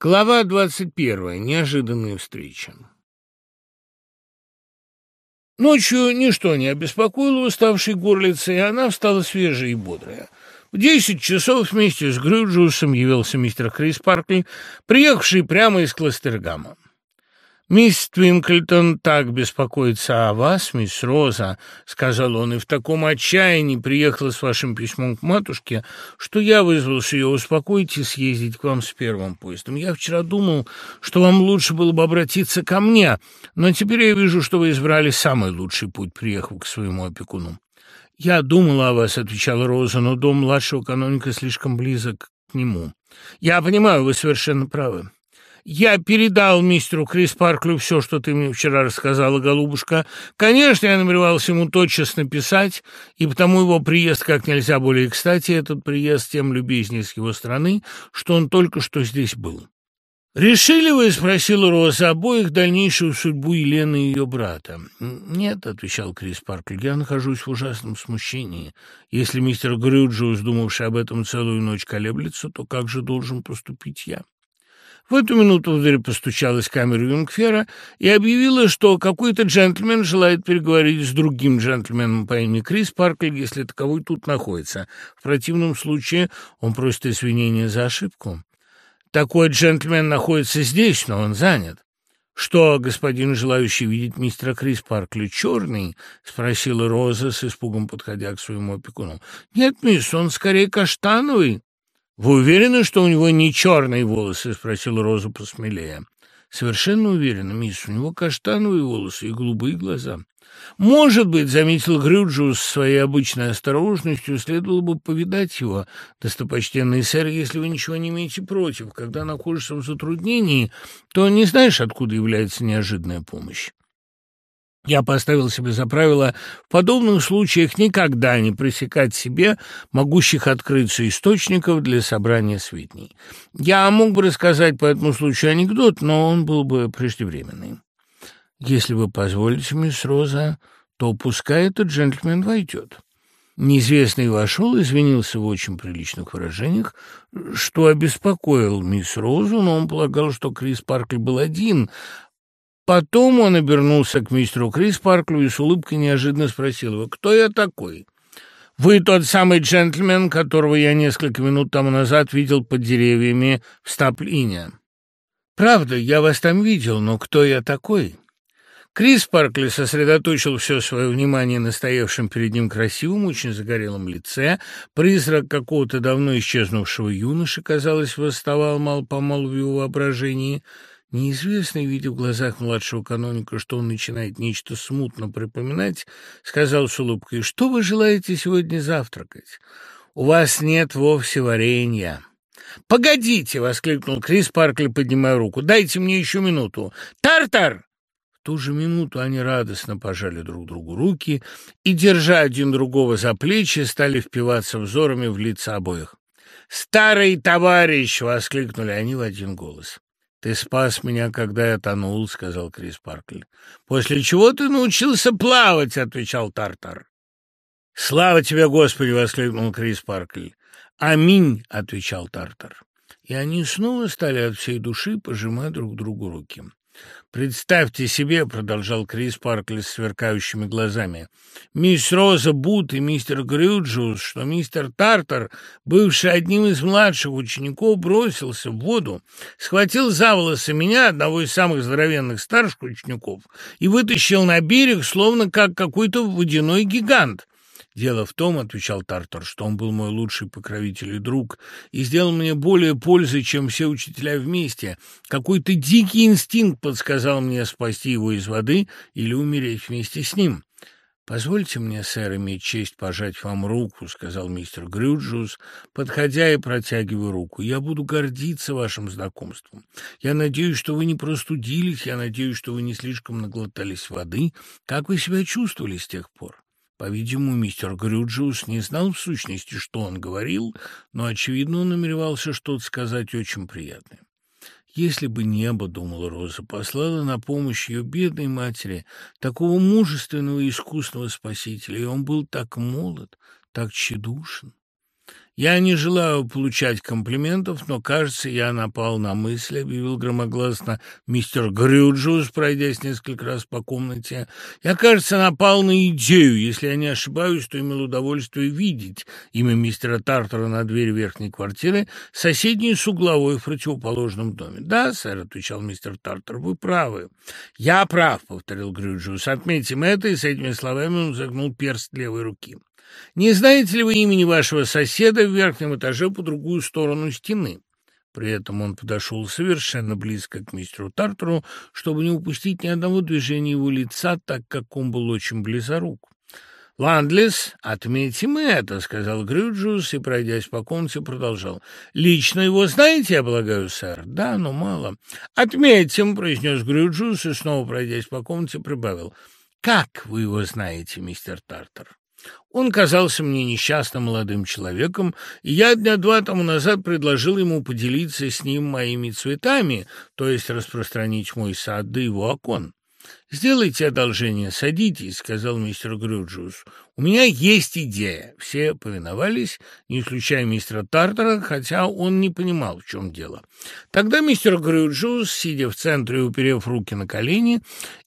Глава двадцать первая. Неожиданная встреча. Ночью ничто не обеспокоило уставшей горлицы, и она встала свежая и бодрая. В десять часов вместе с Грюджусом явился мистер Крис Паркли, приехавший прямо из Кластергама. «Мисс Твинклтон так беспокоится о вас, мисс Роза», — сказал он, — «и в таком отчаянии приехала с вашим письмом к матушке, что я вызвался ее успокоить и съездить к вам с первым поездом. Я вчера думал, что вам лучше было бы обратиться ко мне, но теперь я вижу, что вы избрали самый лучший путь, приехав к своему опекуну». «Я думала о вас», — отвечала Роза, — «но дом младшего каноника слишком близок к нему». «Я понимаю, вы совершенно правы». Я передал мистеру Крис Парклю все, что ты мне вчера рассказала, голубушка. Конечно, я намеревался ему тотчас написать, и потому его приезд как нельзя более кстати, этот приезд тем любезнее с его стороны, что он только что здесь был. «Решили вы, — спросила Роза, — обоих дальнейшую судьбу Елены и ее брата?» «Нет, — отвечал Крис Паркль, — я нахожусь в ужасном смущении. Если мистер Грюджиус, думавший об этом целую ночь, колеблется, то как же должен поступить я?» В эту минуту в дверь постучалась в камеру Юнгфера и объявила, что какой-то джентльмен желает переговорить с другим джентльменом по имени Крис Паркль, если таковой тут находится. В противном случае он просит извинения за ошибку. Такой джентльмен находится здесь, но он занят. «Что, господин, желающий видеть мистера Крис Паркли, черный?» — спросила Роза с испугом, подходя к своему опекуну. «Нет, мисс, он скорее каштановый». «Вы уверены, что у него не черные волосы?» — спросил Роза посмелее. «Совершенно уверена, мисс. У него каштановые волосы и голубые глаза». «Может быть, — заметил Грюджус своей обычной осторожностью, — следовало бы повидать его, достопочтенный сэр, если вы ничего не имеете против. Когда находишься в затруднении, то не знаешь, откуда является неожиданная помощь». Я поставил себе за правило в подобных случаях никогда не пресекать себе могущих открыться источников для собрания сведений. Я мог бы рассказать по этому случаю анекдот, но он был бы преждевременный. Если вы позволите, мисс Роза, то пускай этот джентльмен войдет. Неизвестный вошел, извинился в очень приличных выражениях, что обеспокоил мисс Розу, но он полагал, что Крис Паркли был один, Потом он обернулся к мистеру Крис Парклю и с улыбкой неожиданно спросил его, «Кто я такой?» «Вы тот самый джентльмен, которого я несколько минут тому назад видел под деревьями в Стаплине». «Правда, я вас там видел, но кто я такой?» Крис Паркли сосредоточил все свое внимание на стоявшем перед ним красивом, очень загорелом лице. Призрак какого-то давно исчезнувшего юноши, казалось, восставал мало-помалу в его воображении – Неизвестный, видя в глазах младшего каноника, что он начинает нечто смутно припоминать, сказал с улыбкой, «Что вы желаете сегодня завтракать? У вас нет вовсе варенья». «Погодите!» — воскликнул Крис Паркли, поднимая руку. «Дайте мне еще минуту! Тартар!» В ту же минуту они радостно пожали друг другу руки и, держа один другого за плечи, стали впиваться взорами в лица обоих. «Старый товарищ!» — воскликнули они в один голос. «Ты спас меня, когда я тонул», — сказал Крис Паркль. «После чего ты научился плавать», — отвечал Тартар. «Слава тебе, Господи!» — воскликнул Крис Паркль. «Аминь!» — отвечал Тартар. И они снова стали от всей души пожимать друг другу руки. «Представьте себе», — продолжал Крис Паркли с сверкающими глазами, «мисс Роза Бут и мистер Грюджус, что мистер Тартер, бывший одним из младших учеников, бросился в воду, схватил за волосы меня, одного из самых здоровенных старших учеников, и вытащил на берег, словно как какой-то водяной гигант». «Дело в том, — отвечал Тартар, — что он был мой лучший покровитель и друг и сделал мне более пользы, чем все учителя вместе. Какой-то дикий инстинкт подсказал мне спасти его из воды или умереть вместе с ним». «Позвольте мне, сэр, иметь честь пожать вам руку», — сказал мистер Грюджус, подходя и протягивая руку. «Я буду гордиться вашим знакомством. Я надеюсь, что вы не простудились, я надеюсь, что вы не слишком наглотались воды. Как вы себя чувствовали с тех пор?» По-видимому, мистер Грюджиус не знал в сущности, что он говорил, но, очевидно, он намеревался что-то сказать очень приятное. Если бы небо, — думала Роза, — послала на помощь ее бедной матери такого мужественного и искусного спасителя, и он был так молод, так тщедушен. «Я не желаю получать комплиментов, но, кажется, я напал на мысль», — объявил громогласно мистер Грюджус, пройдясь несколько раз по комнате. «Я, кажется, напал на идею. Если я не ошибаюсь, то имел удовольствие видеть имя мистера Тартера на двери верхней квартиры, соседней с угловой в противоположном доме». «Да, сэр», — отвечал мистер Тартер, — «вы правы». «Я прав», — повторил Грюджус. «Отметим это», и с этими словами он загнул перст левой руки. Не знаете ли вы имени вашего соседа в верхнем этаже по другую сторону стены?» При этом он подошел совершенно близко к мистеру Тартеру, чтобы не упустить ни одного движения его лица, так как он был очень близорук. «Ландлес, отметим это», — сказал Грюджус и, пройдясь по комнате, продолжал. «Лично его знаете, я полагаю, сэр?» «Да, но мало». «Отметим», — произнес Грюджус и, снова пройдясь по комнате, прибавил. «Как вы его знаете, мистер Тартер?» Он казался мне несчастным молодым человеком, и я дня два тому назад предложил ему поделиться с ним моими цветами, то есть распространить мой сад до его окон. «Сделайте одолжение, садитесь», — сказал мистер Грюджус. «У меня есть идея». Все повиновались, не исключая мистера Тартера, хотя он не понимал, в чем дело. Тогда мистер Грюджус, сидя в центре и уперев руки на колени,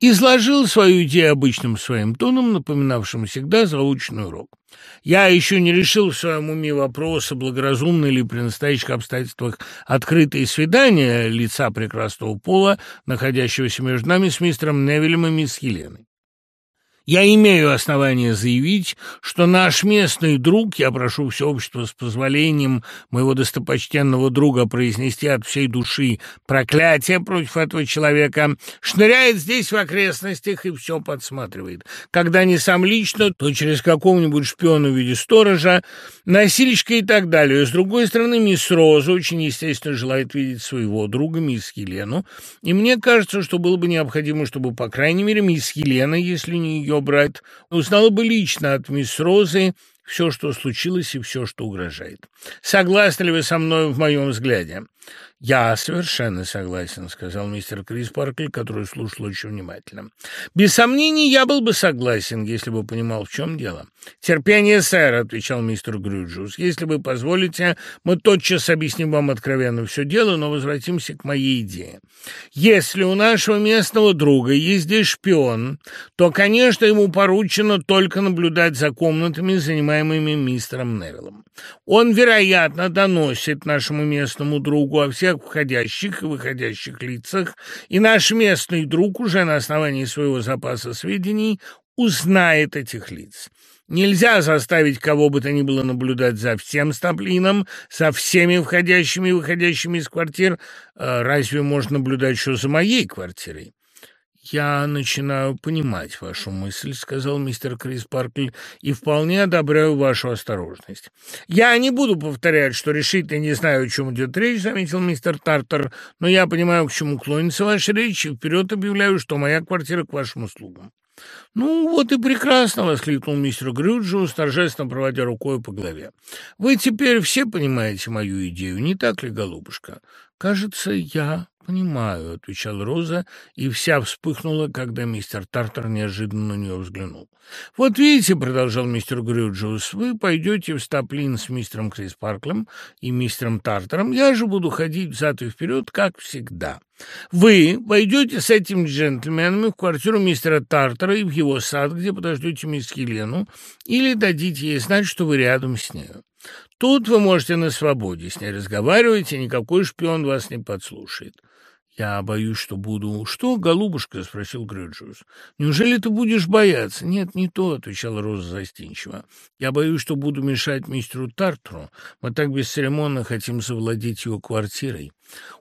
изложил свою идею обычным своим тоном, напоминавшим всегда заученный урок. Я еще не решил в своем уме вопроса, благоразумно ли при настоящих обстоятельствах открытые свидания лица прекрасного пола, находящегося между нами с мистером Невилем и мисс Хеленой. Я имею основание заявить, что наш местный друг, я прошу все общество с позволением моего достопочтенного друга произнести от всей души проклятие против этого человека, шныряет здесь в окрестностях и все подсматривает. Когда не сам лично, то через какого-нибудь шпиона в виде сторожа, носильщика и так далее. С другой стороны, мисс Роза очень естественно желает видеть своего друга, мисс Елену, и мне кажется, что было бы необходимо, чтобы, по крайней мере, мисс Елена, если не ее брат, узнала бы лично от мисс Розы все, что случилось и все, что угрожает. Согласны ли вы со мной в моем взгляде? «Я совершенно согласен», — сказал мистер Крис Паркль, который слушал очень внимательно. «Без сомнений, я был бы согласен, если бы понимал, в чем дело». «Терпение, сэр», — отвечал мистер Грюджус. «Если вы позволите, мы тотчас объясним вам откровенно все дело, но возвратимся к моей идее. Если у нашего местного друга есть здесь шпион, то, конечно, ему поручено только наблюдать за комнатами, занимаемыми мистером Невиллом. Он, вероятно, доносит нашему местному другу о всех входящих и выходящих лицах, и наш местный друг уже на основании своего запаса сведений узнает этих лиц. Нельзя заставить кого бы то ни было наблюдать за всем Стаплином, за всеми входящими и выходящими из квартир. А разве можно наблюдать еще за моей квартирой? «Я начинаю понимать вашу мысль», — сказал мистер Крис Паркль, «и вполне одобряю вашу осторожность». «Я не буду повторять, что решительно не знаю, о чем идет речь», — заметил мистер Тартер, «но я понимаю, к чему клонится ваша речь, и вперед объявляю, что моя квартира к вашим услугам». «Ну, вот и прекрасно!» — воскликнул мистер Грюджиус, торжественно проводя рукой по голове. «Вы теперь все понимаете мою идею, не так ли, голубушка?» «Кажется, я «Понимаю», — отвечала Роза, и вся вспыхнула, когда мистер Тартер неожиданно на нее взглянул. «Вот видите», — продолжал мистер Грюджиус, — «вы пойдете в Стаплин с мистером Крис Парклем и мистером Тартером, я же буду ходить взад и вперед, как всегда. Вы войдете с этим джентльменами в квартиру мистера Тартера и в его сад, где подождете мисс Елену, или дадите ей знать, что вы рядом с нею. Тут вы можете на свободе с ней разговаривать, и никакой шпион вас не подслушает. «Я боюсь, что буду...» «Что, голубушка?» — спросил Грюджиус. «Неужели ты будешь бояться?» «Нет, не то», — отвечала Роза застенчиво. «Я боюсь, что буду мешать мистеру Тартру. Мы так бесцеремонно хотим завладеть его квартирой».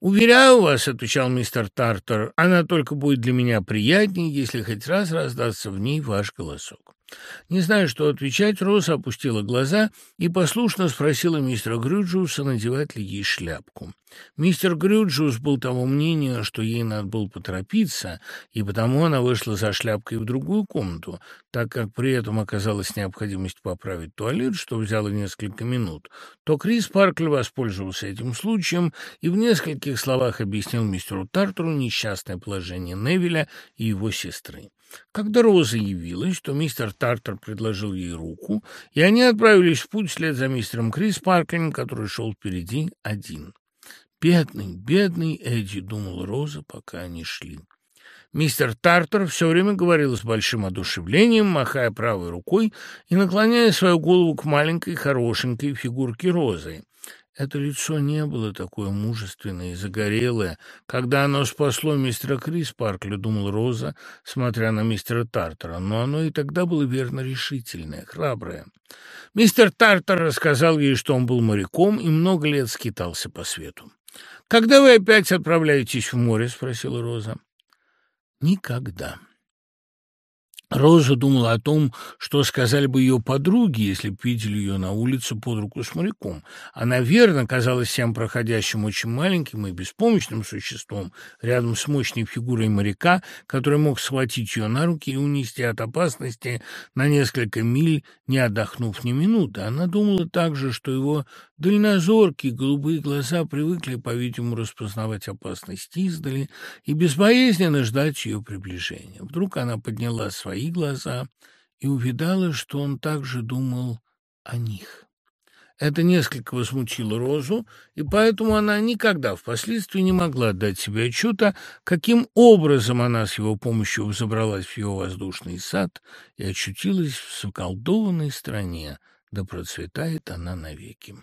«Уверяю вас», — отвечал мистер Тартер, — «она только будет для меня приятнее, если хоть раз раздастся в ней ваш голосок». Не зная, что отвечать, Роза опустила глаза и послушно спросила мистера Грюджиуса, надевать ли ей шляпку. Мистер Грюджиус был того мнения, что ей надо было поторопиться, и потому она вышла за шляпкой в другую комнату, так как при этом оказалась необходимость поправить туалет, что взяло несколько минут, то Крис Паркль воспользовался этим случаем и в нескольких словах объяснил мистеру Тартеру несчастное положение Невиля и его сестры. Когда Роза явилась, то мистер Тартер предложил ей руку, и они отправились в путь вслед за мистером Крис Парклем, который шел впереди один. «Бедный, бедный Эдди», — думала Роза, пока они шли. Мистер Тартер все время говорил с большим одушевлением, махая правой рукой и наклоняя свою голову к маленькой, хорошенькой фигурке Розы. Это лицо не было такое мужественное и загорелое, когда оно спасло мистера Крис Паркля, думал Роза, смотря на мистера Тартера, но оно и тогда было верно решительное, храброе. Мистер Тартер рассказал ей, что он был моряком и много лет скитался по свету. «Когда вы опять отправляетесь в море?» — спросила Роза. «Никогда». Роза думала о том, что сказали бы ее подруги, если б видели ее на улице под руку с моряком. Она верно казалась всем проходящим очень маленьким и беспомощным существом рядом с мощной фигурой моряка, который мог схватить ее на руки и унести от опасности на несколько миль, не отдохнув ни минуты. Она думала также, что его дальнозоркие голубые глаза привыкли, по-видимому, распознавать опасность издали и безбоязненно ждать ее приближения. Вдруг она подняла свои глаза и увидала, что он также думал о них. Это несколько возмутило Розу, и поэтому она никогда впоследствии не могла дать себе отчета, каким образом она с его помощью взобралась в его воздушный сад и очутилась в заколдованной стране, да процветает она навеки.